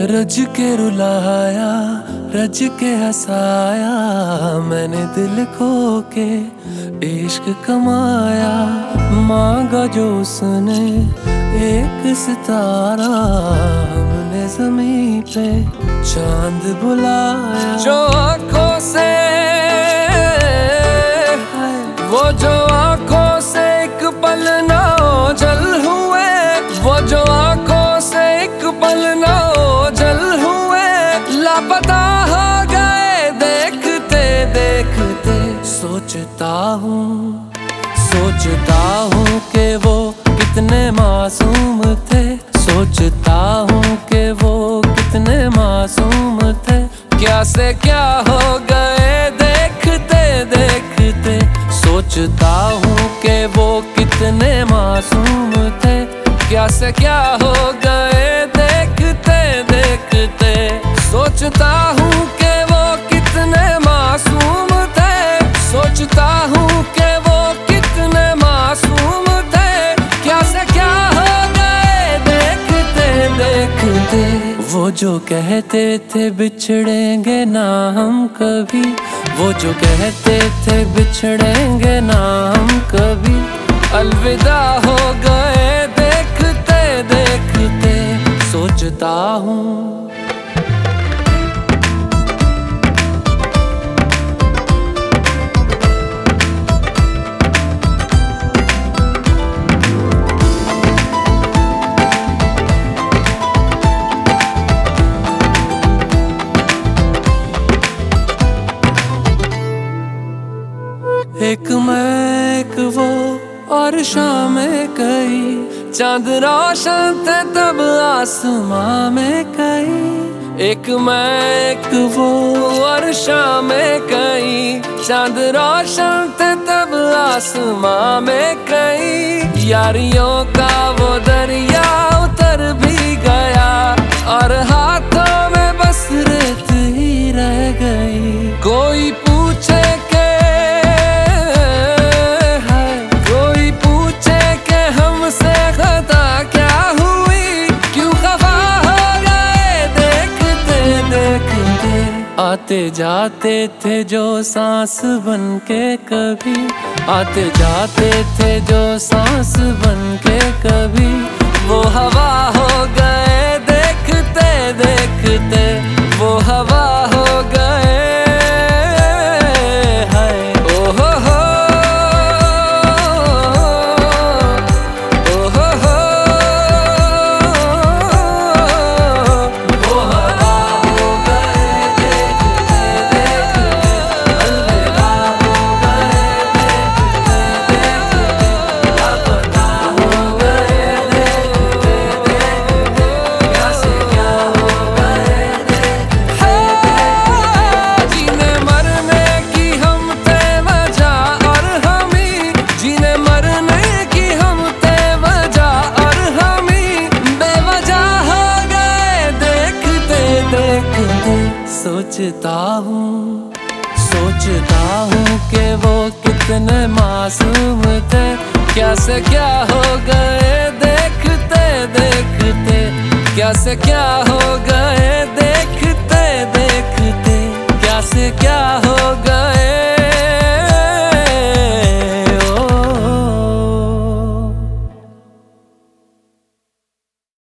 रज के रुलाया, रज के हंसाया, मैंने दिल खो के इश्क कमाया। मांगा जो उसने एक सितारा, हमने ज़मीन पे चाँद बुलाया। जो आँखों से, वो जो लापता हो गए देखते देखते सोचता हूँ सोचता हूँ कि वो कितने मासूम थे। सोचता हूँ कि वो कितने मासूम थे। क्या से क्या हो गए देखते देखते सोचता हूँ कि वो कितने मासूम थे। क्या से क्या हो गए जो कहते थे बिछड़ेंगे ना हम कभी। वो जो कहते थे बिछड़ेंगे ना हम कभी। अलविदा हो गए। एक मैं एक वो और शाम कई चाँद रोशन थे तब आसमां में कई एक मैं एक वो और शाम कई चाँद रोशन थे तब आसमां में कई यारियों का वो दरिया उतर भी आते जाते थे जो सांस बन के कभी। आते जाते थे जो सांस बन के कभी। वो हवा हो गए देखते देखते सोचता हूँ सोचता हूँ कि वो कितने मासूम थे। क्या से क्या हो गए, देखते देखते। क्या से क्या हो गए, देखते देखते। क्या से क्या हो